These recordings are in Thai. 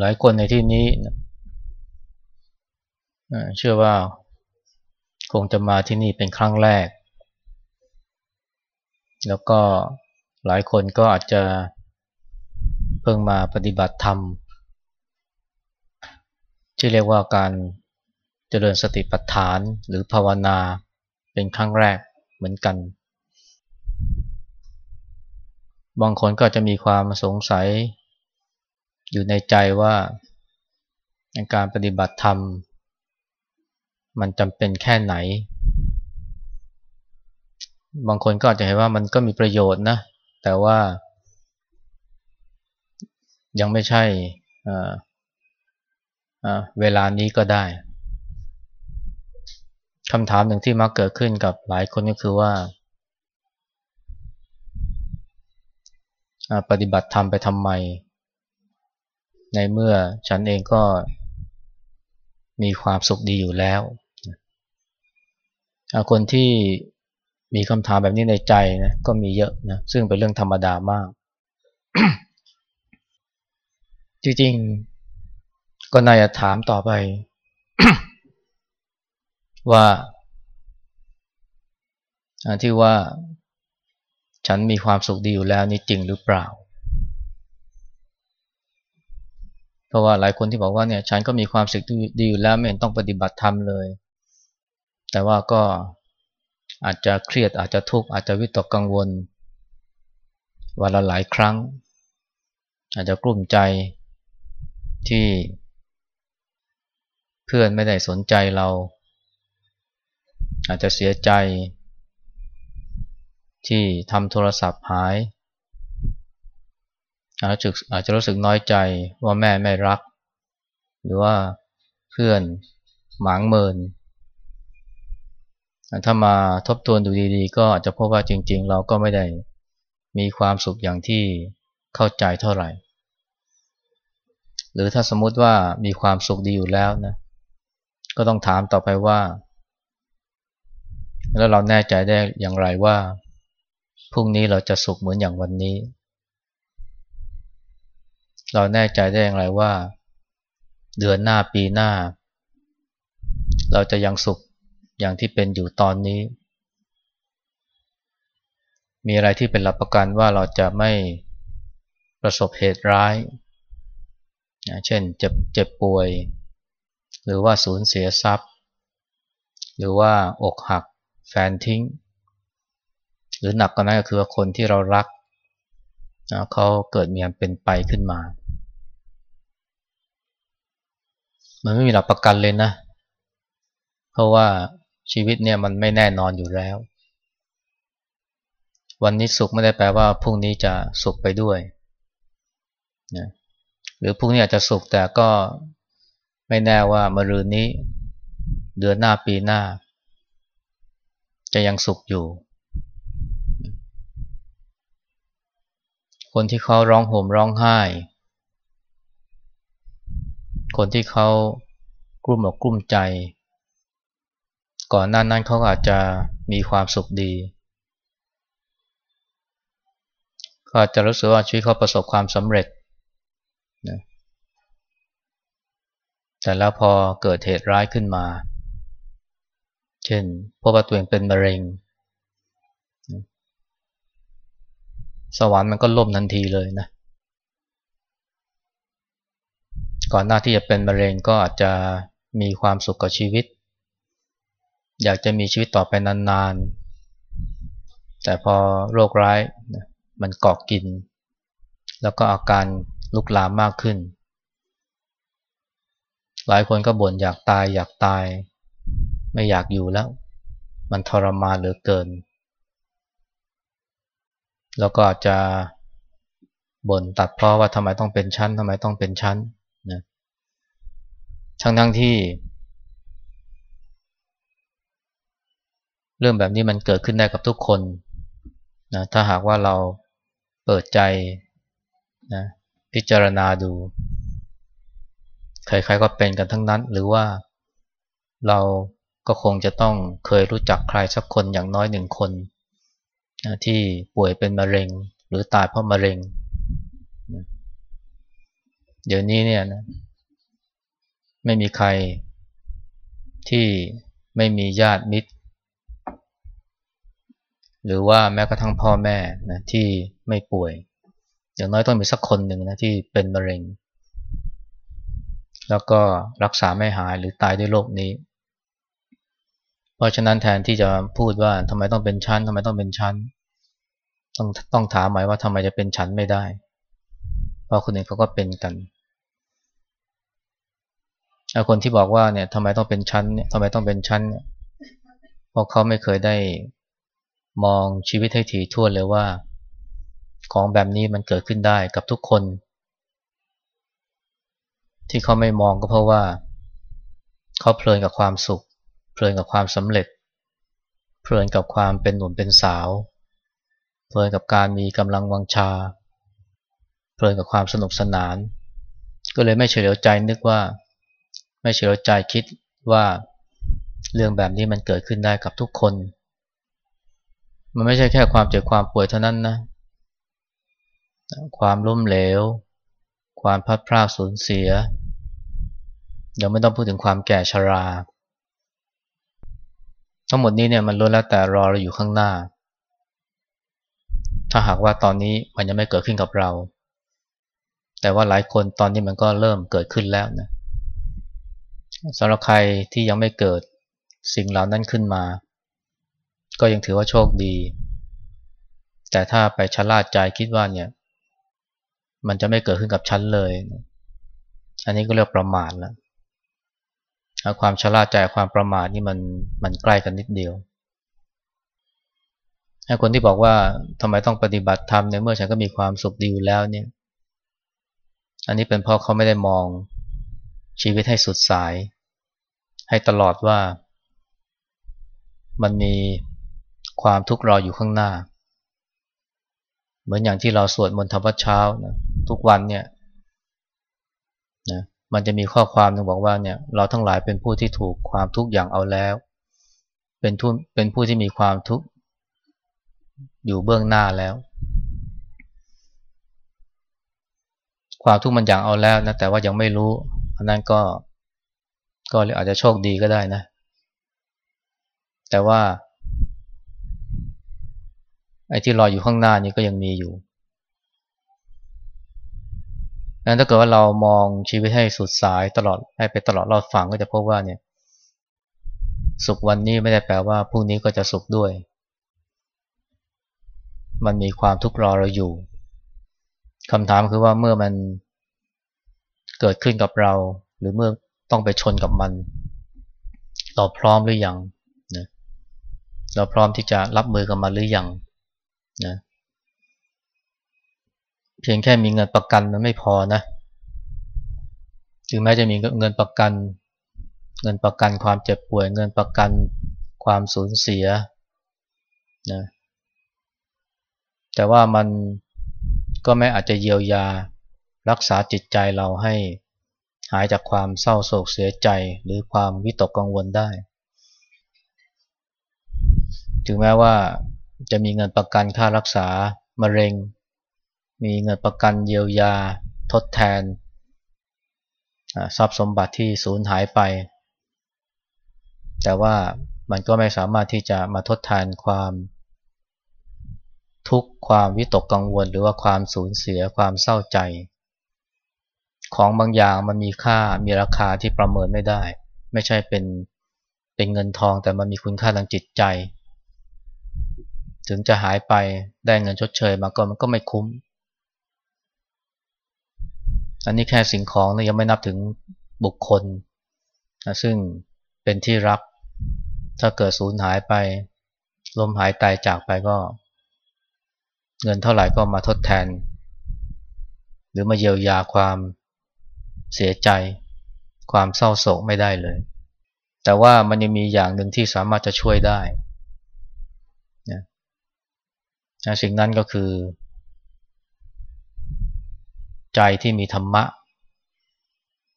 หลายคนในที่นี้เชื่อว่าคงจะมาที่นี่เป็นครั้งแรก แล้วก็หลายคนก็อาจจะเพิ่งมาปฏิบัติธรรมที่เรียกว่าการเจริญสติปัฏฐานหรือภาวนาเป็นครั้งแรกเหมือนกัน บางคนก็จะมีความสงสัย อยู่ในใจว่าการปฏิบัติธรรม มันจำเป็นแค่ไหน บางคนก็อาจจะเห็นว่ามันก็มีประโยชน์นะ แต่ว่า ยังไม่ใช่เวลานี้ก็ได้คำถามหนึ่งที่มักเกิดขึ้นกับหลายคนก็คือว่า ปฏิบัติธรรมไปทำไม ในเมื่อฉันเองก็มีความสุขดีอยู่แล้วคนที่มีคำถามแบบนี้ในใจนะก็มีเยอะนะซึ่งเป็นเรื่องธรรมดามาก จริงๆ ก็นายจะถามต่อไป ว่าที่ว่าฉันมีความสุขดีอยู่แล้วนี่จริงหรือเปล่า เพราะว่าหลายคนที่บอกว่าเนี่ยฉันก็มีความสุขดีอยู่แล้วไม่เห็นต้องปฏิบัติธรรมเลย แต่ว่าก็อาจจะเครียดอาจจะทุกข์อาจจะวิตกกังวลวันละหลายครั้ง อาจจะกลุ้มใจที่เพื่อนไม่ได้สนใจเรา อาจจะเสียใจที่ทำโทรศัพท์หาย อาจจะอาจจะรู้สึกน้อยใจว่าแม่ไม่รัก หรือว่าเพื่อนหมางเมิน ถ้ามาทบทวนดูดีๆ ก็อาจจะพบว่าจริง ๆ เราก็ไม่ได้มีความสุขอย่างที่เข้าใจเท่าไหร่ หรือถ้าสมมติว่ามีความสุขดีอยู่แล้วนะ ก็ต้องถามต่อไปว่า แล้วเราแน่ใจได้อย่างไรว่าพรุ่งนี้เราจะสุขเหมือนอย่างวันนี้ เราแน่ใจได้อย่างไรว่า เดือนหน้าปีหน้า เราจะยังสุขอย่างที่เป็นอยู่ตอนนี้ มีอะไรที่เป็นหลักประกันว่าเราจะไม่ประสบเหตุร้ายเช่นเจ็บเจ็บป่วย หรือว่าสูญเสียทรัพย์ หรือว่าอกหักแฟนทิ้ง หรือหนักกว่านั้นก็คือคนที่เรารักเขาเกิดมีอันเป็นไปขึ้นมา มันไม่มีหลักประกันเลยนะ เพราะว่าชีวิตเนี่ยมันไม่แน่นอนอยู่แล้ว วันนี้สุขไม่ได้แปลว่าพรุ่งนี้จะสุขไปด้วยนะหรือพรุ่งนี้อาจจะสุขแต่ก็ไม่แน่ว่ามะรืนนี้ เดือนหน้าปีหน้า จะยังสุขอยู่ คนที่เขาร้องโหมร้องไห้ คนที่เขากลุ้มอกกลุ้มใจ ก่อนหน้านั้นเขาอาจจะมีความสุขดีก็อาจจะรู้สึกว่าชีวิตเขาประสบความสำเร็จนะแต่แล้วพอเกิดเหตุร้ายขึ้นมา เช่นพบว่าตัวเองเป็นมะเร็ง สวรรค์มันก็ล่มทันทีเลยนะ ก่อนหน้าที่จะเป็นมะเร็งก็อาจจะมีความสุขกับชีวิต อยากจะมีชีวิตต่อไปนานๆ แต่พอโรคร้ายมันเกาะกิน แล้วก็อาการลุกลามมากขึ้น หลายคนก็บ่นอยากตายอยากตาย ไม่อยากอยู่แล้ว มันทรมานเหลือเกิน แล้วก็อาจจะบ่นตัดเพราะว่าทำไมต้องเป็นชั้นทำไมต้องเป็นชั้นน ทั้งทั้งที่ เรื่องแบบนี้มันเกิดขึ้นได้กับทุกคนนะถ้าหากว่าเราเปิดใจนะพิจารณาดู ใครๆก็เป็นกันทั้งนั้น หรือว่าเราก็คงจะต้องเคยรู้จักใครสักคนอย่างน้อยหนึ่งคนนะที่ป่วยเป็นมะเร็ง หรือตายเพราะมะเร็ง เดี๋ยวนี้เนี่ยนะ ไม่มีใครที่ไม่มีญาติมิตร หรือว่าแม้กระทั่งพ่อแม่นะที่ไม่ป่วย อย่างน้อยต้องมีสักคนหนึ่งนะที่เป็นมะเร็ง แล้วก็รักษาไม่หายหรือตายด้วยโรคนี้ เพราะฉะนั้นแทนที่จะพูดว่าทำไมต้องเป็นชั้นทำไมต้องเป็นชั้น ต้องต้องถามหมายว่าทำไมจะเป็นชั้นไม่ได้ เพราะคนอื่นเขาก็เป็นกัน คนที่บอกว่าเนี่ยทำไมต้องเป็นชั้นเนี่ยทำไมต้องเป็นชั้นเนี่ยเพราะเขาไม่เคยได้มองชีวิตให้ถี่ถ้วนเลยว่า ของแบบนี้มันเกิดขึ้นได้กับทุกคน ที่เขาไม่มองก็เพราะว่า เขาเพลินกับความสุข เพลินกับความสำเร็จ เพลินกับความเป็นหนุ่มเป็นสาว เพลินกับการมีกำลังวังชา เพลินกับความสนุกสนาน ก็เลยไม่เฉลียวใจนึกว่า ไม่เฉลียวใจคิดว่าเรื่องแบบนี้มันเกิดขึ้นได้กับทุกคน มันไม่ใช่แค่ความเจ็บความป่วยเท่านั้นนะ ความล้มเหลว ความพัดพลาดสูญเสีย เดี๋ยวไม่ต้องพูดถึงความแก่ชรา ทั้งหมดนี้เนี่ยมันล้วนแล้วแต่รอเราอยู่ข้างหน้า ถ้าหากว่าตอนนี้มันยังไม่เกิดขึ้นกับเรา แต่ว่าหลายคนตอนนี้มันก็เริ่มเกิดขึ้นแล้วนะ สำหรับใครที่ยังไม่เกิดสิ่งเหล่านั้นขึ้นมา ก็ยังถือว่าโชคดี แต่ถ้าไปชะล่าใจคิดว่าเนี่ย มันจะไม่เกิดขึ้นกับฉันเลย อันนี้ก็เรียกประมาทแล้วความชะล่าใจความประมาทนี่มันมันใกล้กันนิดเดียวให้คนที่บอกว่าทำไมต้องปฏิบัติธรรมในเมื่อฉันก็มีความสุขดีอยู่แล้วเนี่ย อันนี้เป็นเพราะเขาไม่ได้มอง ชีวิตให้สุดสาย ให้ตลอดว่า มันมีความทุกข์รออยู่ข้างหน้า เหมือนอย่างที่เราสวดมนต์ธรรมวัดเช้านะทุกวันเนี่ยนะมันจะมีข้อความนึงบอกว่าเนี่ยเราทั้งหลายเป็นผู้ที่ถูกความทุกข์อย่างเอาแล้ว เป็นทุเป็นผู้ที่มีความทุกข์อยู่เบื้องหน้าแล้ว ความทุกข์มันอย่างเอาแล้วนะแต่ว่ายังไม่รู้ อันนั้นก็ก็อาจจะโชคดีก็ได้นะ แต่ว่าไอ้ที่รออยู่ข้างหน้านี้ก็ยังมีอยู่นั้นถ้าเกิดว่าเรามองชีวิตให้สุดสายตลอดให้ไปตลอดรอดฝั่งก็จะพบว่าเนี่ย สุขวันนี้ไม่ได้แปลว่าพรุ่งนี้ก็จะสุขด้วย มันมีความทุกข์รอเราอยู่คำถามคือว่าเมื่อมัน เกิดขึ้นกับเราหรือเมื่อต้องไปชนกับมัน เราพร้อมหรือยังนะเราพร้อมที่จะรับมือกับมันหรือยังนะเพียงแค่มีเงินประกันมันไม่พอนะถึงแม้จะมีเงินประกัน เงินประกันความเจ็บป่วย เงินประกันความสูญเสียนะแต่ว่ามันก็ไม่อาจจะเยียวยา รักษาจิตใจเราให้หายจากความเศร้าโศกเสียใจหรือความวิตกกังวลได้ ถึงแม้ว่าจะมีเงินประกันค่ารักษามะเร็ง มีเงินประกันเยียวยา ทดแทนทรัพย์สมบัติที่สูญหายไป แต่ว่ามันก็ไม่สามารถที่จะมาทดแทนความทุกข์ความวิตกกังวล หรือว่าความสูญเสียความเศร้าใจ ของบางอย่างมันมีค่ามีราคาที่ประเมินไม่ได้ ไม่ใช่เป็นเป็นเงินทองแต่มันมีคุณค่าทางจิตใจ ถึงจะหายไปได้เงินชดเชยมาก็มันก็ไม่คุ้ม อันนี้แค่สิ่งของนะยังไม่นับถึงบุคคลนะซึ่งเป็นที่รัก ถ้าเกิดสูญหายไปลมหายตายจากไปก็ เงินเท่าไหร่ก็มาทดแทน หรือมาเยียวยาความ เสียใจ ความเศร้าโศกไม่ได้เลย แต่ว่ามันยังมีอย่างหนึ่งที่สามารถจะช่วยได้นะสิ่งนั้นก็คือ ใจที่มีธรรมะ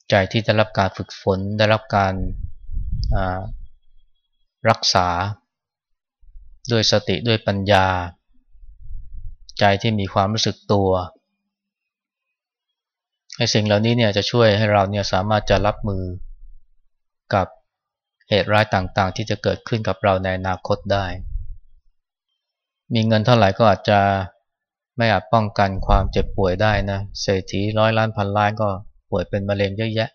ใจที่ได้รับการฝึกฝน ได้รับการรักษา ด้วยสติด้วยปัญญา ใจที่มีความรู้สึกตัว ไอ้สิ่งเหล่านี้เนี่ยจะช่วยให้เราเนี่ยสามารถจะรับมือกับเหตุร้ายต่างๆ ที่จะเกิดขึ้นกับเราในอนาคตได้ มีเงินเท่าไหร่ก็อาจจะไม่อาจป้องกันความเจ็บป่วยได้นะ เศรษฐีร้อยล้านพันล้านก็ป่วยเป็นมะเร็งเยอะแยะ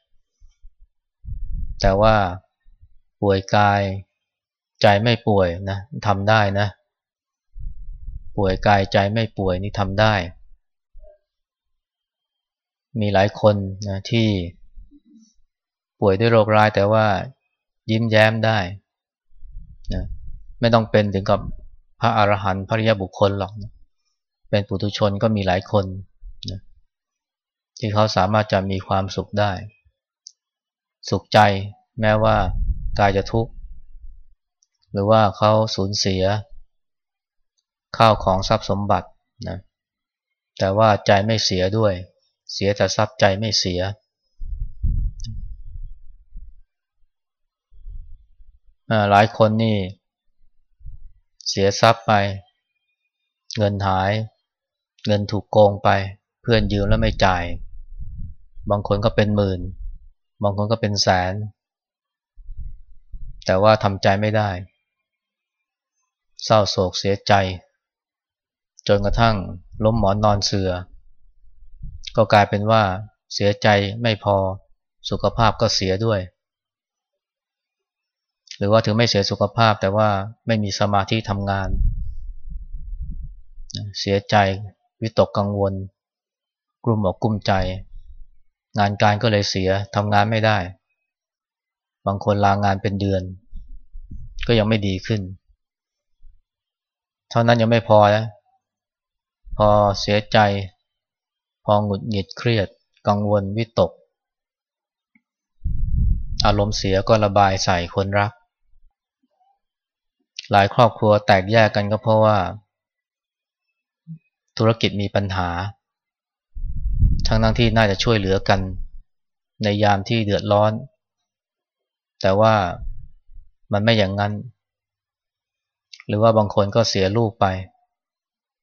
แต่ว่าป่วยกายใจไม่ป่วยนะทำได้นะ ป่วยกายใจไม่ป่วยนี่ทำได้ มีหลายคนนะที่ป่วยด้วยโรคร้ายแต่ว่ายิ้มแย้มได้นะไม่ต้องเป็นถึงกับพระอรหันต์พระริยบุคคลหรอกนะเป็นปุถุชนก็มีหลายคนนะที่เขาสามารถจะมีความสุขได้ สุขใจแม้ว่ากายจะทุกข์ หรือว่าเขาสูญเสีย ข้าวของทรัพย์สมบัตินะแต่ว่าใจไม่เสียด้วย เสียแต่ทรัพย์ใจไม่เสียหลายคนนี่ เสียทรัพย์ไป เงินหาย เงินถูกโกงไป เพื่อนยืมแล้วไม่จ่าย บางคนก็เป็นหมื่น บางคนก็เป็นแสน แต่ว่าทำใจไม่ได้ เศร้าโศกเสียใจ จนกระทั่งล้มหมอนนอนเสือ ก็กลายเป็นว่าเสียใจไม่พอสุขภาพก็เสียด้วย หรือว่าถึงไม่เสียสุขภาพแต่ว่าไม่มีสมาธิทำงาน เสียใจวิตกกังวล กลุ่มอกกลุ้มใจ งานการก็เลยเสียทำงานไม่ได้ บางคนลางานเป็นเดือน ก็ยังไม่ดีขึ้น เท่านั้นยังไม่พอนะพอเสียใจ พอหงุดหงิดเครียด กังวลวิตก อารมณ์เสียก็ระบายใส่คนรัก หลายครอบครัวแตกแยกกันก็เพราะว่า ธุรกิจมีปัญหา ทั้งทั้งที่น่าจะช่วยเหลือกัน ในยามที่เดือดร้อน แต่ว่ามันไม่อย่างนั้น หรือว่าบางคนก็เสียลูกไป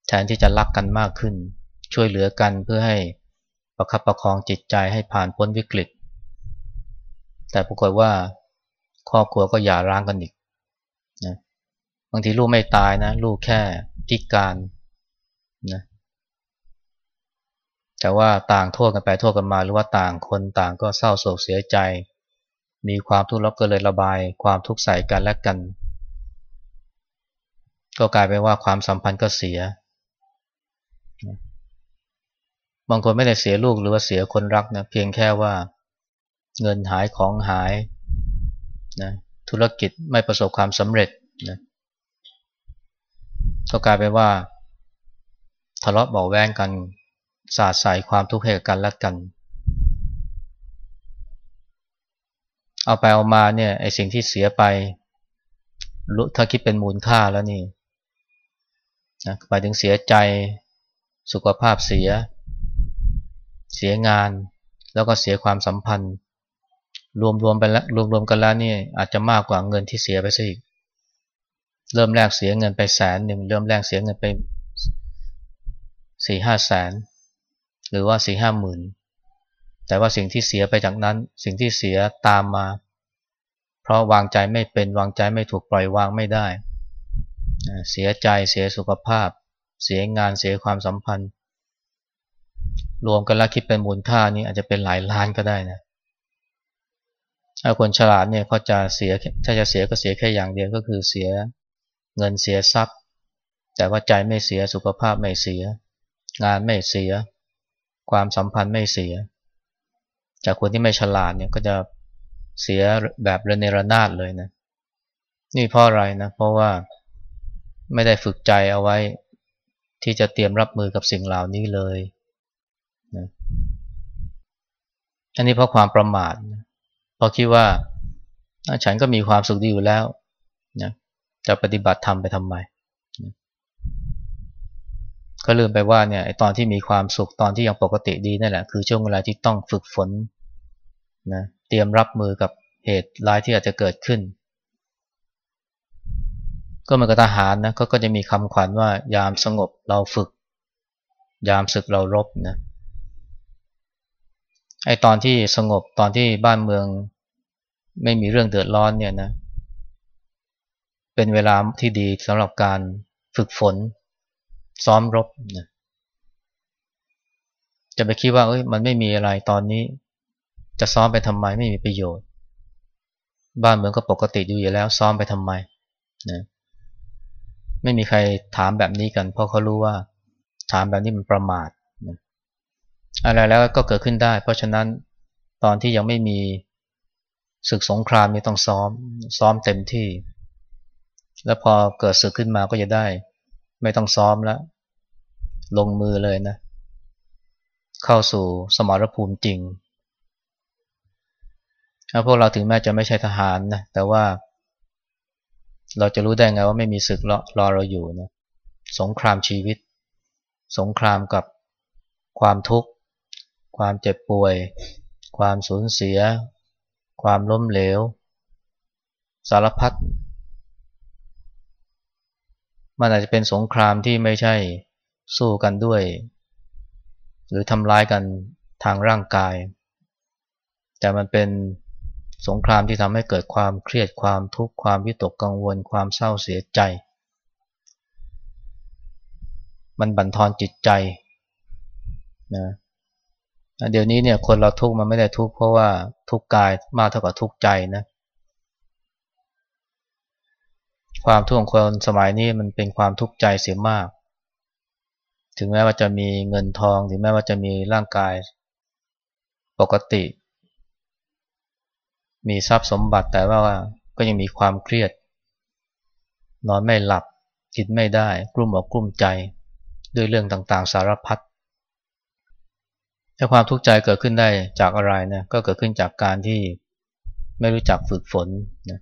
แทนที่จะรักกันมากขึ้น ช่วยเหลือกันเพื่อให้ประคับประคองจิตใจให้ผ่านพ้นวิกฤต แต่ปรากฏว่าครอบครัวก็หย่าร้างกันอีกนะบางทีลูกไม่ตายนะ ลูกแค่พิการนะแต่ว่าต่างโทษกันไปโทษกันมา หรือว่าต่างคนต่างก็เศร้าโศกเสียใจ มีความทุกข์ล้วก็เลยระบาย ความทุกข์ใส่กันและกัน ก็กลายเป็นว่าความสัมพันธ์ก็เสีย บางคนไม่ได้เสียลูกหรือว่าเสียคนรักนะเพียงแค่ว่าเงินหายของหายนะธุรกิจไม่ประสบความสำเร็จนะก็กลายเป็นว่า ทะเลาะเบาแวงกันสาดใส่ความทุกข์ให้กันและกัน เอาไปเอามาเนี่ยไอสิ่งที่เสียไปถ้าคิดเป็นมูลค่าแล้วนี่นะไปถึงเสียใจสุขภาพเสีย เสียงาน แล้วก็เสียความสัมพันธ์ รวมๆไปแล้วรวมๆกันแล้วนี่อาจจะมากกว่าเงินที่เสียไปซะอีก เริ่มแรกเสียเงินไปแสนหนึ่งเริ่มแรกเสียเงินไปสี่ห้าแสน หรือว่าสี่ห้าหมื่นแต่ว่าสิ่งที่เสียไปจากนั้น สิ่งที่เสียตามมา เพราะวางใจไม่เป็นวางใจไม่ถูกปล่อยวางไม่ได้ เสียใจเสียสุขภาพ เสียงานเสียความสัมพันธ์ รวมกันแล้วคิดเป็นมูลค่านี่อาจจะเป็นหลายล้านก็ได้นะถ้าคนฉลาดเนี่ยเขาจะเสียถ้าจะเสียก็เสียแค่อย่างเดียวก็คือเสียเงินเสียทรัพย์ แต่ว่าใจไม่เสียสุขภาพไม่เสีย งานไม่เสีย ความสัมพันธ์ไม่เสีย จากคนที่ไม่ฉลาดเนี่ยก็จะเสียแบบระเนระนาดเลยนะนี่เพราะอะไรนะเพราะว่าไม่ได้ฝึกใจเอาไว้ที่จะเตรียมรับมือกับสิ่งเหล่านี้เลยนะ อันนี้เพราะความประมาทเพราะคิดว่าฉันก็มีความสุขดีอยู่แล้วนะจะปฏิบัติธรรมไปทำไมก็ลืมไปว่าเนี่ยตอนที่มีความสุขตอนที่ยังปกติดีนั่นแหละคือช่วงเวลาที่ต้องฝึกฝนนะเตรียมรับมือกับเหตุร้ายที่อาจจะเกิดขึ้น ก็เหมือนกับทหารนะก็ก็จะมีคำขวัญว่ายามสงบเราฝึก ยามศึกเรารบนะ ไอตอนที่สงบตอนที่บ้านเมือง ไม่มีเรื่องเดือดร้อนเนี่ยนะ เป็นเวลาที่ดีสำหรับการฝึกฝน ซ้อมรบนะจะไปคิดว่าเอ้ยมันไม่มีอะไรตอนนี้ จะซ้อมไปทำไมไม่มีประโยชน์ บ้านเมืองก็ปกติอยู่อยู่แล้ว ซ้อมไปทำไมนะไม่มีใครถามแบบนี้กัน เพราะเขารู้ว่า ถามแบบนี้มันประมาท อะไรแล้วก็เกิดขึ้นได้ เพราะฉะนั้นตอนที่ยังไม่มีศึกสงครามนี่ต้องซ้อมซ้อมเต็มที่ แล้วพอเกิดศึกขึ้นมาก็จะได้ ไม่ต้องซ้อมแล้ว ลงมือเลยนะ เข้าสู่สมรภูมิจริงถ้าพวกเราถึงแม้จะไม่ใช่ทหารนะแต่ว่า เราจะรู้ได้ไงว่าไม่มีศึกรอรอเราอยู่นะสงครามชีวิต สงครามกับความทุกข์ ความเจ็บป่วย ความสูญเสีย ความล้มเหลว สารพัดมันอาจจะเป็นสงครามที่ไม่ใช่สู้กันด้วย หรือทำร้ายกันทางร่างกาย แต่มันเป็นสงครามที่ทำให้เกิดความเครียดความทุกข์ความวิตกกังวล ความเศร้าเสียใจ มันบั่นทอนจิตใจนะ เดี๋ยวนี้เนี่ยคนเราทุกข์มันไม่ได้ทุกข์เพราะว่าทุกข์กายมากเท่ากับทุกข์ใจนะ ความทุกข์ของคนสมัยนี้มันเป็นความทุกข์ใจเสียมาก ถึงแม้ว่าจะมีเงินทอง ถึงแม้ว่าจะมีร่างกายปกติ มีทรัพย์สมบัติแต่ว่าก็ยังมีความเครียด นอนไม่หลับกินไม่ได้กลุ้มอกกลุ้มใจด้วยเรื่องต่างๆสารพัด ถ้าความทุกข์ใจเกิดขึ้นได้จากอะไรนะก็เกิดขึ้นจากการที่ไม่รู้จักฝึกฝนนะ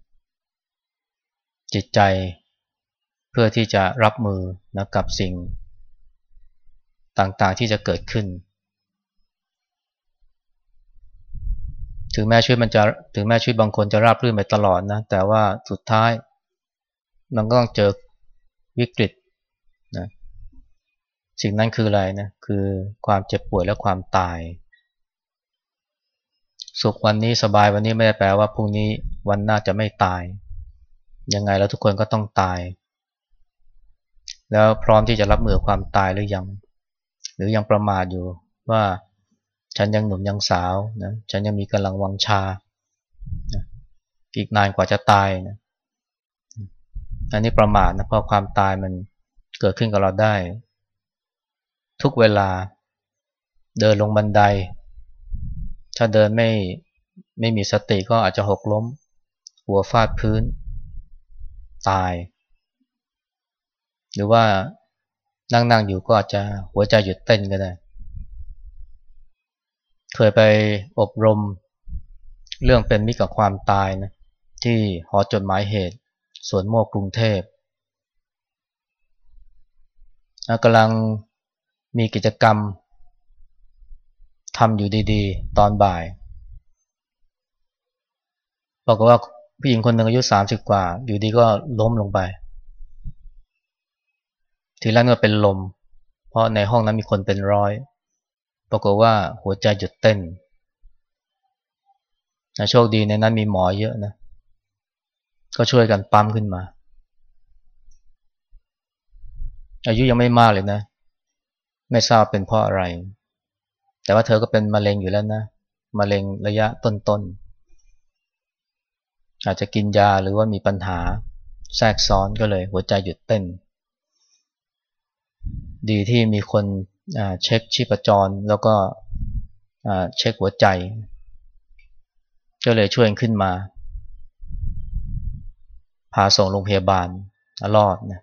จิตใจเพื่อที่จะรับมือนะกับสิ่งต่างๆที่จะเกิดขึ้น ถึงแม้ชีวิตมันจะถึงแม้ชีวิตบางคนจะราบรื่นไปตลอดนะแต่ว่าสุดท้ายมันก็ต้องเจอวิกฤต สิ่งนั้นคืออะไรนะคือความเจ็บป่วยและความตาย สุขวันนี้สบายวันนี้ไม่ได้แปลว่าพรุ่งนี้วันหน้าจะไม่ตาย ยังไงแล้วทุกคนก็ต้องตาย แล้วพร้อมที่จะรับมือความตายหรือยัง หรือยังประมาทอยู่ว่าฉันยังหนุ่มยังสาวนะฉันยังมีกำลังวังชา อีกนานกว่าจะตายนะอันนี้ประมาทนะเพราะความตายมันเกิดขึ้นกับเราได้ ทุกเวลาเดินลงบันได ถ้าเดินไม่ไม่มีสติก็อาจจะหกล้ม หัวฟาดพื้น ตาย หรือว่านั่งนั่งอยู่ก็อาจจะหัวใจหยุดเต้นก็ได้ เคยไปอบรมเรื่องเป็นมิตรกับความตายนะที่หอจดหมายเหตุสวนโมกกรุงเทพกำลัง มีกิจกรรมทำอยู่ดีๆ ตอนบ่ายบอกว่าผู้หญิงคนหนึ่งอายุสามสิบกว่า อยู่ดีก็ล้มลงไป ทีแรกก็เป็นลม เพราะในห้องนั้นมีคนเป็นร้อยปรากฏว่าหัวใจหยุดเต้นนะโชคดีในนั้นมีหมอเยอะนะ ก็ช่วยกันปั๊มขึ้นมา อายุยังไม่มากเลยนะ ไม่ทราบเป็นเพราะอะไร แต่ว่าเธอก็เป็นมะเร็งอยู่แล้วนะมะเร็งระยะต้นๆอาจจะกินยาหรือว่ามีปัญหาแทรกซ้อนก็เลย หัวใจหยุดเต้น ดีที่มีคนเช็คชีพจรแล้วก็เช็คหัวใจ ก็เลยช่วยขึ้นมา พาส่งโรงพยาบาลรอดนะ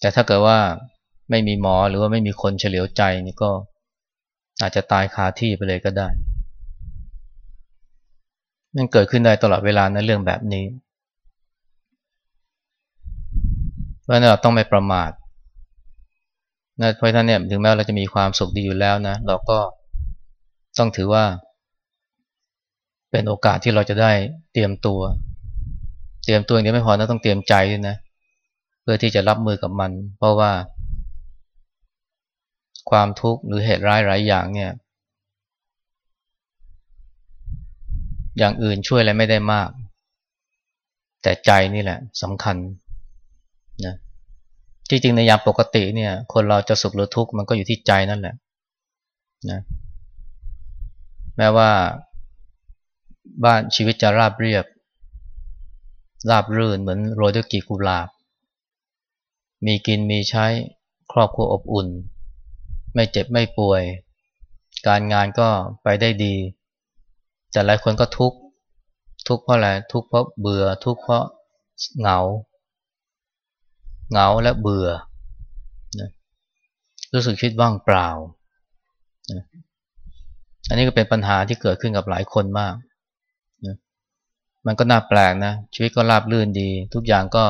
แต่ถ้าเกิดว่า ไม่มีหมอหรือว่าไม่มีคนเฉลียวใจนี่ก็อาจจะตายคาที่ไปเลยก็ได้ มันเกิดขึ้นได้ตลอดเวลาในะเรื่องแบบนี้เพราะนั้นเราต้องไม่ประมาทนะเพราะฉะนั้นเนี่ยถึงแม้เราจะมีความสุขดีอยู่แล้วนะเราก็ต้องถือว่า เป็นโอกาสที่เราจะได้เตรียมตัว เตรียมตัวอย่างนี้ไม่พอนะต้องเตรียมใจด้วยนะ เพื่อที่จะรับมือกับมัน เพราะว่า ความทุกข์หรือเหตุร้ายหลายอย่างเนี่ย อย่างอื่นช่วยอะไรไม่ได้มาก แต่ใจนี่แหละสำคัญนะจริงๆในยามปกติเนี่ย คนเราจะสุขหรือทุกข์มันก็อยู่ที่ใจนั่นแหละนะแม้ว่าบ้านชีวิตจะราบเรียบ ราบรื่นเหมือนโรยด้วยกีกุหลาบ มีกินมีใช้ครอบครัวอบอุ่น ไม่เจ็บไม่ป่วย การงานก็ไปได้ดี แต่หลายคนก็ทุกข์ทุกข์เพราะอะไรทุกข์เพราะเบื่อ ทุกข์เพราะเหงา เหงาและเบื่อนะรู้สึกคิดว่างเปล่านะอันนี้ก็เป็นปัญหาที่เกิดขึ้นกับหลายคนมากนะมันก็น่าแปลกนะ ชีวิตก็ราบรื่นดี ทุกอย่างก็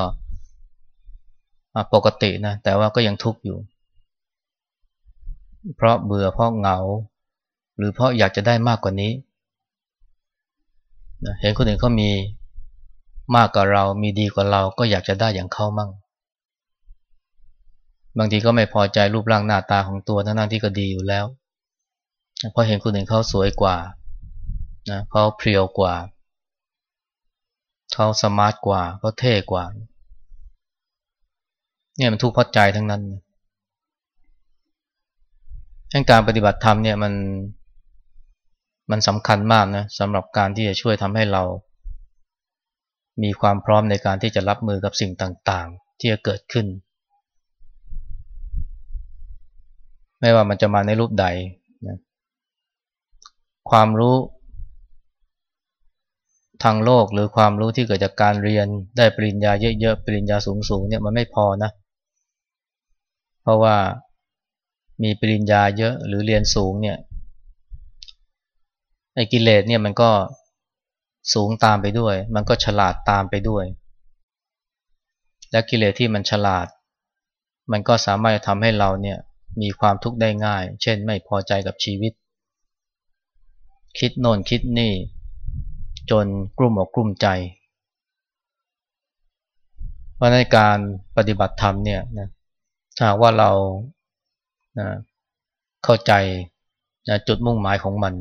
ปกตินะ แต่ว่าก็ยังทุกข์อยู่ เพราะเบื่อเพราะเหงา หรือเพราะอยากจะได้มากกว่านี้เห็นคนอื่นเขามีมากกว่าเรา มีดีกว่าเราก็อยากจะได้อย่างเขามั่ง บางทีก็ไม่พอใจรูปร่างหน้าตาของตัวทั้งที่ก็ดีอยู่แล้วพราะเห็นคนอื่นเขาสวยกว่านะเขาเพรียวกว่าเขาสมาร์ทกว่าเขาเท่กว่า เนี่ยมันทุกข์เพราะใจทั้งนั้น การปฏิบัติธรรมเนี่ยมันมันสำคัญมากนะสำหรับการที่จะช่วยทำให้เรา มีความพร้อมในการที่จะรับมือกับสิ่งต่างๆ ที่จะเกิดขึ้น ไม่ว่ามันจะมาในรูปใดนะความรู้ทางโลกหรือความรู้ที่เกิดจากการเรียนได้ปริญญาเยอะๆ ปริญญาสูงๆเนี่ยมันไม่พอนะ เพราะว่า มีปริญญาเยอะหรือเรียนสูงเนี่ยไอ้กิเลสเนี่ยมันก็สูงตามไปด้วย มันก็ฉลาดตามไปด้วย และกิเลสที่มันฉลาด มันก็สามารถทำให้เราเนี่ยมีความทุกข์ได้ง่าย เช่นไม่พอใจกับชีวิต คิดโน่นคิดนี่ จนกลุ่มอกกลุ่มใจ เพราะในการปฏิบัติธรรมเนี่ยนะถ้าว่าเรา นะเข้าใจนะจุดมุ่งหมายของมัน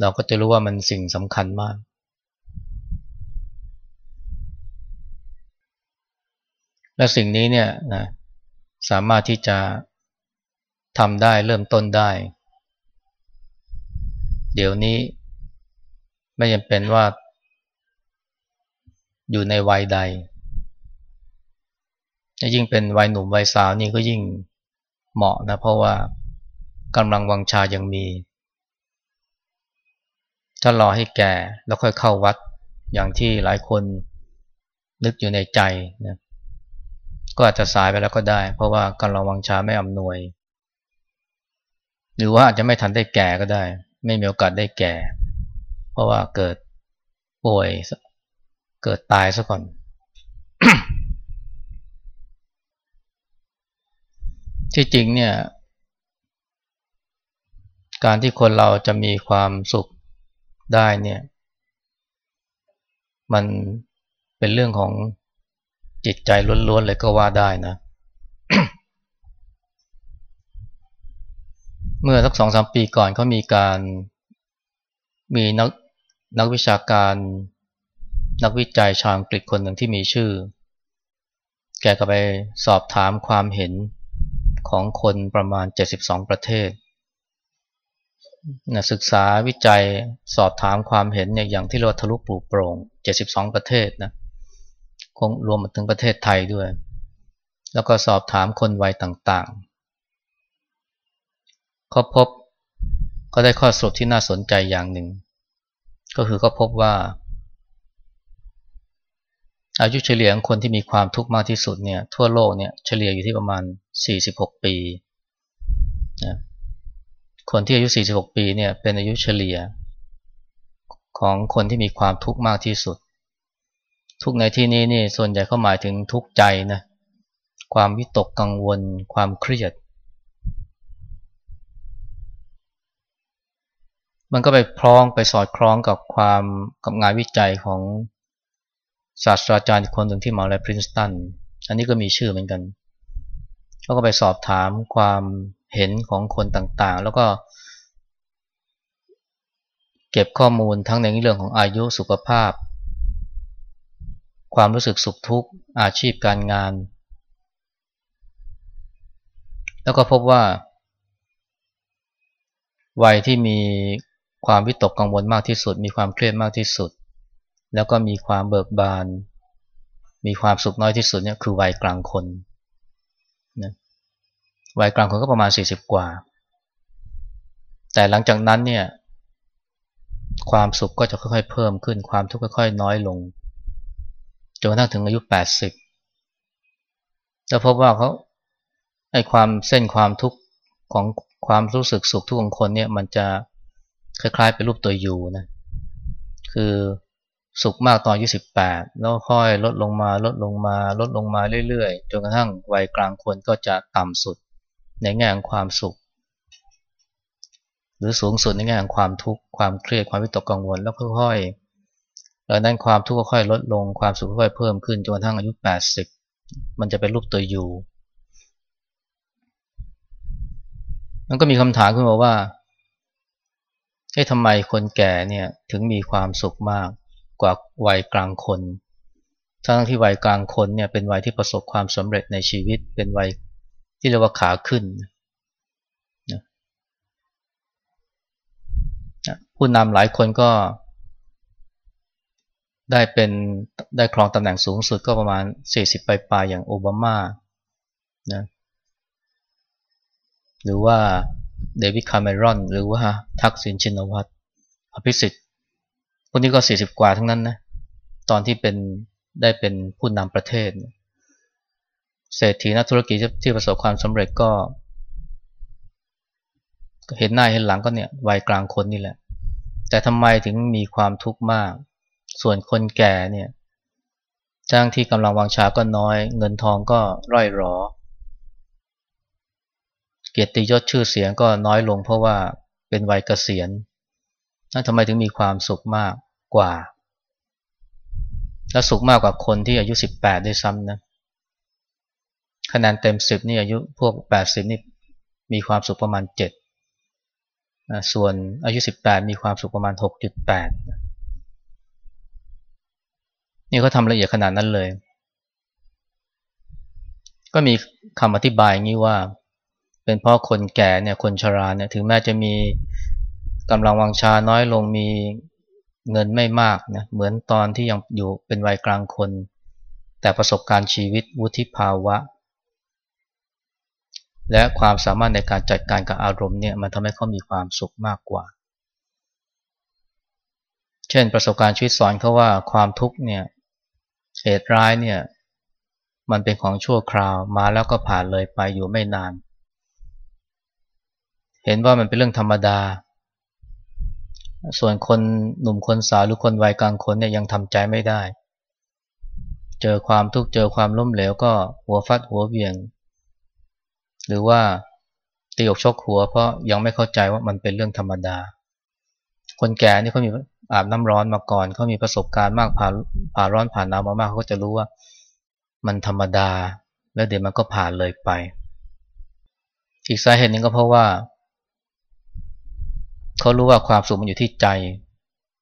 เราก็จะรู้ว่ามันสิ่งสำคัญมาก และสิ่งนี้เนี่ยนะสามารถที่จะทำได้เริ่มต้นได้ เดี๋ยวนี้ไม่จำเป็นว่า อยู่ในวัยใด ยิ่งเป็นวัยหนุ่มวัยสาวนี่ก็ยิ่ง เหมาะนะเพราะว่ากำลังวังชายังมี ถ้ารอให้แก่แล้วค่อยเข้าวัดอย่างที่หลายคนนึกอยู่ในใจนะก็อาจจะสายไปแล้วก็ได้ เพราะว่าการระวังชาไม่อำนวย หรือว่าอาจจะไม่ทันได้แก่ก็ได้ ไม่มีโอกาสได้แก่ เพราะว่าเกิดป่วย เกิดตายซะก่อน ที่จริงเนี่ย การที่คนเราจะมีความสุขได้เนี่ย มันเป็นเรื่องของจิตใจล้วนๆเลยก็ว่าได้นะ เมื่อสักสองสามปีก่อนเขามีการมีนักนักวิชาการนักวิจัยชาวอังกฤษคนหนึ่งที่มีชื่อ แกก็ไปสอบถามความเห็น ของคนประมาณ 72 ประเทศนะศึกษาวิจัยสอบถามความเห็นเนี่ยอย่างที่เราทะลุปลูกโปร่ง 72 ประเทศนะคงรวมถึงประเทศไทยด้วย แล้วก็สอบถามคนวัยต่างๆเขาพบก็ได้ข้อสรุปที่น่าสนใจอย่างหนึ่ง ก็คือเขาพบว่า อายุเฉลี่ยของคนที่มีความทุกข์มากที่สุดเนี่ยทั่วโลกเนี่ยเฉลี่ยอยู่ที่ประมาณ 46 ปีนะคนที่อายุ 46 ปีเนี่ยเป็นอายุเฉลี่ย ของคนที่มีความทุกข์มากที่สุด ทุกในที่นี้นี่ส่วนใหญ่เขาหมายถึงทุกข์ใจนะความวิตกกังวล ความเครียด มันก็ไปพร้องไปสอดคล้องกับความกับงานวิจัยของ ศาสตราจารย์คนหนึ่งที่มหาวิทยาลัยพรินสตัน อันนี้ก็มีชื่อเหมือนกันเขาก็ไปสอบถามความเห็นของคนต่างๆ แล้วก็ เก็บข้อมูลทั้งในเรื่องของอายุสุขภาพ ความรู้สึกสุขทุกข์อาชีพการงาน แล้วก็พบว่า วัยที่มีความวิตกกังวลมากที่สุด มีความเครียดมากที่สุด แล้วก็มีความเบิกบาน มีความสุขน้อยที่สุดเนี่ยคือวัยกลางคนนะวัยกลางคนก็ประมาณ 40 กว่า แต่หลังจากนั้นเนี่ยความสุขก็จะค่อยๆ เพิ่มขึ้นความทุกข์ค่อยๆ น้อยลงจนกระทั่งถึงอายุ 80 แล้วพบว่าเขาไอ้ความเส้นความทุกข์ของความรู้สึกสุขทุกข์ของคนเนี่ยมันจะคล้ายๆ เป็นรูปตัวยูนะคือ สุขมากตอนอายุ18แปดแล้วค่อยลดลงมาลดลงมา ลดลงมาเรื่อยๆ จนกระทั่งวัยกลางคนก็จะต่ำสุดในแง่ของความสุข หรือสูงสุดในแง่ของความทุกข์ความเครียดความวิตกกังวลแล้วค่อยๆแล้วนั้นความทุกข์ค่อยลดลงความสุขค่อยเพิ่มขึ้นจนกระทั่งอายุ 80 มันจะเป็นรูปตัวยูมันก็มีคำถามขึ้นมาว่าเฮ้ยทำไมคนแก่เนี่ยถึงมีความสุขมาก กว่าวัยกลางคน ทั้งที่วัยกลางคนเนี่ยเป็นวัยที่ประสบความสำเร็จในชีวิต เป็นวัยที่เรียกว่าขาขึ้นผู้นำหลายคนก็ ได้เป็นได้ครองตำแหน่งสูงสุดก็ประมาณ 40ปลายๆอย่างโอบามานะหรือว่าเดวิดคาเมรอน หรือว่าทักษิณชินวัตรอภิสิทธิ์ พวกนี้ก็40กว่าทั้งนั้นนะตอนที่เป็นได้เป็นผู้นำประเทศ เศรษฐีนักธุรกิจที่ประสบความสำเร็จก็ เห็นหน้าเห็นหลังก็เนี่ยวัยกลางคนนี่แหละ แต่ทำไมถึงมีความทุกข์มาก ส่วนคนแก่เนี่ยจ้างที่กำลังวังชาก็น้อย เงินทองก็ร่อยหรอ เกียรติยศชื่อเสียงก็น้อยลงเพราะว่าเป็นวัยเกษียณ ทำไมถึงมีความสุขมากกว่า และสุขมากกว่าคนที่อายุ 18ได้ซ้ำนะ คะแนนเต็ม 10 นี่อายุพวก 80 นี่มีความสุขประมาณ 7 ส่วนอายุ 18 มีความสุขประมาณ 6.8 นี่เขาทำละเอียดขนาดนั้นเลย ก็มีคำอธิบายงี้ว่า เป็นเพราะคนแก่เนี่ยคนชราเนี่ยถึงแม้จะมี กำลังวังชาน้อยลงมีเงินไม่มากนะเหมือนตอนที่ยังอยู่เป็นวัยกลางคน แต่ประสบการณ์ชีวิตวุฒิภาวะ และความสามารถในการจัดการกับอารมณ์เนี่ยมันทำให้เขามีความสุขมากกว่า เช่นประสบการณ์ชีวิตสอนเขาว่าความทุกข์เนี่ยเหตุร้ายเนี่ยมันเป็นของชั่วคราวมาแล้วก็ผ่านเลยไปอยู่ไม่นาน เห็นว่ามันเป็นเรื่องธรรมดา ส่วนคนหนุ่มคนสาวหรือคนวัยกลางคนเนี่ยยังทำใจไม่ได้ เจอความทุกข์เจอความล้มเหลวก็หัวฟัดหัวเวียง หรือว่าตีอกชกหัวเพราะยังไม่เข้าใจว่ามันเป็นเรื่องธรรมดา คนแก่นี่เขามีอาบน้ำร้อนมาก่อนเขามีประสบการณ์มากผ่านผ่าร้อนผ่านหนาวมามากเขาก็จะรู้ว่ามันธรรมดา แล้วเดี๋ยวมันก็ผ่านเลยไป อีกสาเหตุหนึ่งก็เพราะว่า เขารู้ว่าความสุขมันอยู่ที่ใจ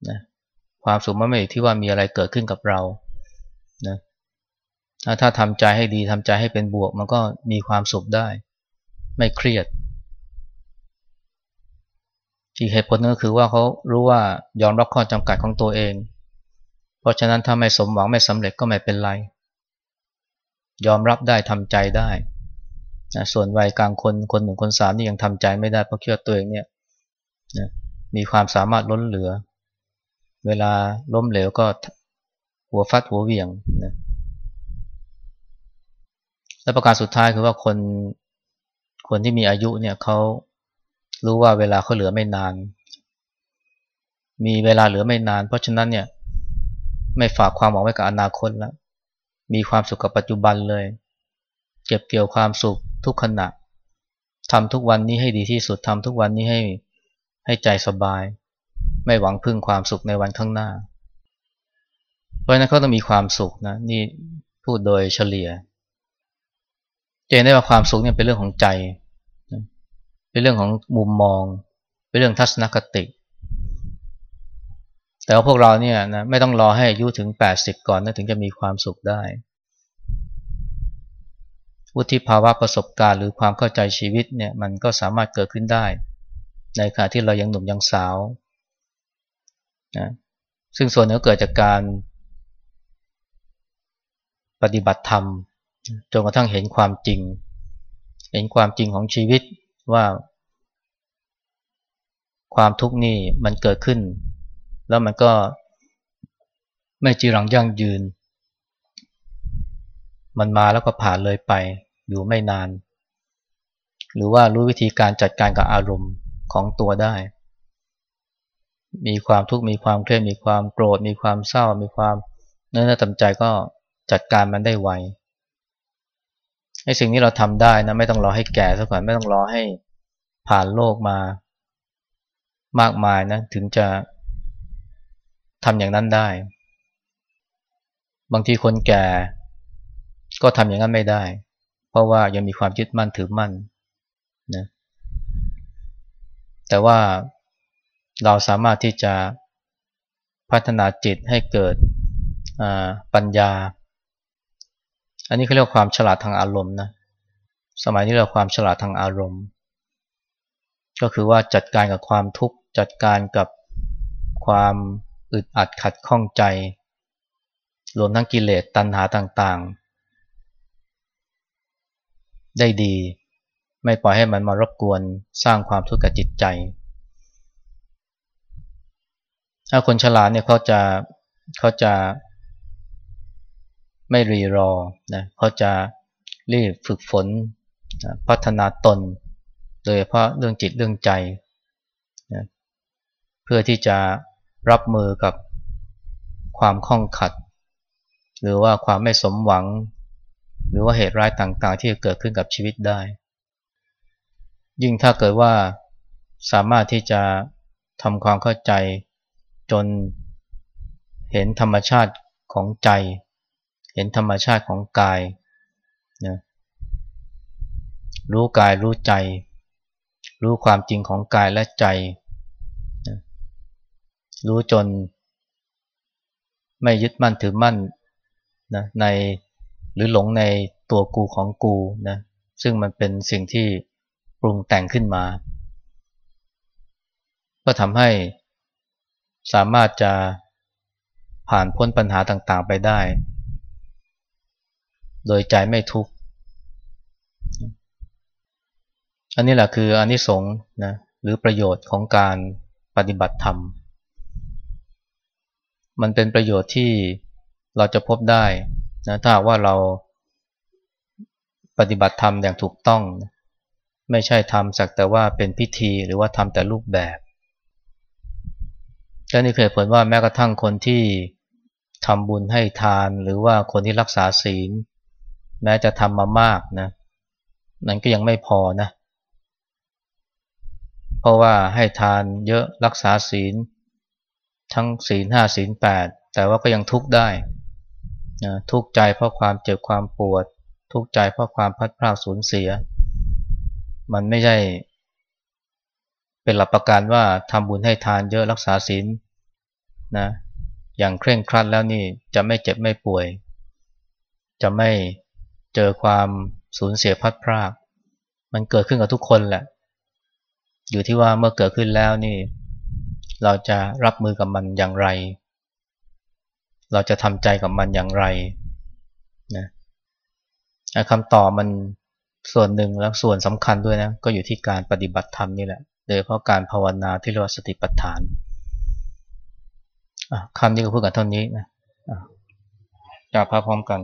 นะความสุขมันไม่อยู่ที่ว่ามีอะไรเกิดขึ้นกับเรานะถ้าทำใจให้ดีทำใจให้เป็นบวก มันก็มีความสุขได้ ไม่เครียดอีกเหตุผลนึงก็คือว่าเขารู้ว่ายอมรับข้อจำกัดของตัวเอง เพราะฉะนั้นถ้าไม่สมหวังไม่สำเร็จก็ไม่เป็นไร ยอมรับได้ทำใจได้นะส่วนวัยกลางคนคนหนึ่งคนสามนี่ยังทำใจไม่ได้เพราะคิดว่าตัวเองเนี่ย นะมีความสามารถล้นเหลือ เวลาล้มเหลวก็หัวฟัดหัวเวียงนะและประการสุดท้ายคือว่าคนคนที่มีอายุเนี่ยเขารู้ว่าเวลาเขาเหลือไม่นาน มีเวลาเหลือไม่นาน เพราะฉะนั้นเนี่ยไม่ฝากความหวังไว้กับอนาคตแล้วมีความสุขกับปัจจุบันเลย เก็บเกี่ยวความสุขทุกขณะทำทุกวันนี้ให้ดีที่สุดทำทุกวันนี้ให้ ให้ใจสบาย ไม่หวังพึ่งความสุขในวันข้างหน้า เพราะนั้นเขาต้องมีความสุขนะนี่พูดโดยเฉลี่ยจะเห็นได้ว่าความสุขเนี่ยเป็นเรื่องของใจ เป็นเรื่องของมุมมอง เป็นเรื่องทัศนคติ แต่ว่าพวกเราเนี่ยนะไม่ต้องรอให้อายุถึง 80 ก่อนนะถึงจะมีความสุขได้วุฒิภาวะประสบการณ์หรือความเข้าใจชีวิตเนี่ยมันก็สามารถเกิดขึ้นได้ ในขณะที่เรายังหนุ่มยังสาวนะซึ่งส่วนนี้เกิดจากการปฏิบัติธรรมจนกระทั่งเห็นความจริง เห็นความจริงของชีวิตว่า ความทุกข์นี่มันเกิดขึ้น แล้วมันก็ไม่จีรังยั่งยืน มันมาแล้วก็ผ่านเลยไปอยู่ไม่นาน หรือว่ารู้วิธีการจัดการกับอารมณ์ ของตัวได้ มีความทุกข์มีความเครียดมีความโกรธ มีความเศร้า มีความเนื้อเนื้อตำใจก็จัดการมันได้ไวไอ้สิ่งนี้เราทำได้นะไม่ต้องรอให้แก่ซะก่อนไม่ต้องรอให้ผ่านโลกมามากมายนะถึงจะทำอย่างนั้นได้ บางทีคนแก่ก็ทำอย่างนั้นไม่ได้ เพราะว่ายังมีความยึดมั่นถือมั่นนะ แต่ว่าเราสามารถที่จะพัฒนาจิตให้เกิดปัญญา อันนี้เขาเรียกความฉลาดทางอารมณ์นะ สมัยนี้เราความฉลาดทางอารมณ์ ก็คือว่าจัดการกับความทุกข์จัดการกับความอึดอัดขัดข้องใจ รวมทั้งกิเลสตัณหาต่างๆ ได้ดี ไม่ปล่อยให้มันมารบกวนสร้างความทุกข์กับจิตใจ ถ้าคนฉลาดเนี่ยเขาจะเขาจะไม่รีรอนะเขาจะรีบฝึกฝนนะพัฒนาตน โดยเพราะเรื่องจิตเรื่องใจนะเพื่อที่จะรับมือกับความข้องขัด หรือว่าความไม่สมหวัง หรือว่าเหตุร้ายต่างๆ ที่จะเกิดขึ้นกับชีวิตได้ ยิ่งถ้าเกิดว่าสามารถที่จะทำความเข้าใจจนเห็นธรรมชาติของใจ เห็นธรรมชาติของกายนะรู้กายรู้ใจ รู้ความจริงของกายและใจนะรู้จน ไม่ยึดมั่นถือมั่นนะในหรือหลงในตัวกูของกูนะซึ่งมันเป็นสิ่งที่ ปรุงแต่งขึ้นมา ก็ทำให้สามารถจะผ่านพ้นปัญหาต่างๆไปได้ โดยใจไม่ทุกข์ อันนี้แหละคืออนิสงส์นะหรือประโยชน์ของการปฏิบัติธรรม มันเป็นประโยชน์ที่เราจะพบได้นะถ้าว่าเราปฏิบัติธรรมอย่างถูกต้อง ไม่ใช่ทำสักแต่ว่าเป็นพิธีหรือว่าทำแต่รูปแบบก็นี่เคยผลว่าแม้กระทั่งคนที่ทำบุญให้ทานหรือว่าคนที่รักษาศีล แม้จะทำมามากนะนั้นก็ยังไม่พอนะเพราะว่าให้ทานเยอะรักษาศีล ทั้งศีลห้าศีลแปดแต่ว่าก็ยังทุกข์ได้นะทุกข์ใจเพราะความเจ็บความปวด ทุกข์ใจเพราะความพัดพลาดสูญเสีย มันไม่ใช่ เป็นหลักประกันว่าทำบุญให้ทานเยอะรักษาศีลนะอย่างเคร่งครัดแล้วนี่จะไม่เจ็บไม่ป่วย จะไม่เจอความสูญเสียพัดพลาดมันเกิดขึ้นกับทุกคนแหละ อยู่ที่ว่าเมื่อเกิดขึ้นแล้วนี่ เราจะรับมือกับมันอย่างไร เราจะทำใจกับมันอย่างไรนะคำตอบมัน ส่วนหนึ่งแล้วส่วนสำคัญด้วยนะก็อยู่ที่การปฏิบัติธรรมนี่แหละโดยเพราะการภาวนาที่เรียกว่าสติปัฏฐานคำนี้ก็พูดกันเท่านี้นะจะพาพร้อมกัน